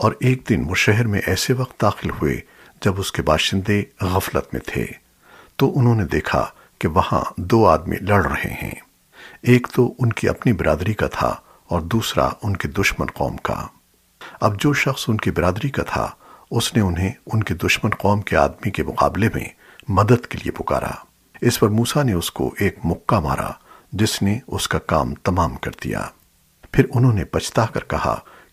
और एक दिन वो शहर में ऐसे वक्त दाखिल हुए जब उसके बाशिंदे गफलत में थे। तो उन्होंने देखा कि वहाँ दो आदमी लड़ रहे हैं। एक तो उनकी अपनी बिरादरी का था और दूसरा उनके दुश्मन कौम का। अब जो शख्स उनकी बिरादरी का था, उसने उन्हें उनके दुश्मन कौम के आदमी के मुकाबले में मदद के लिए पुकारा। इस पर मूसा ने उसको एक मुक्का मारा, जिसने उसका काम तमाम कर दिया। फिर उन्होंने पछता कर कहा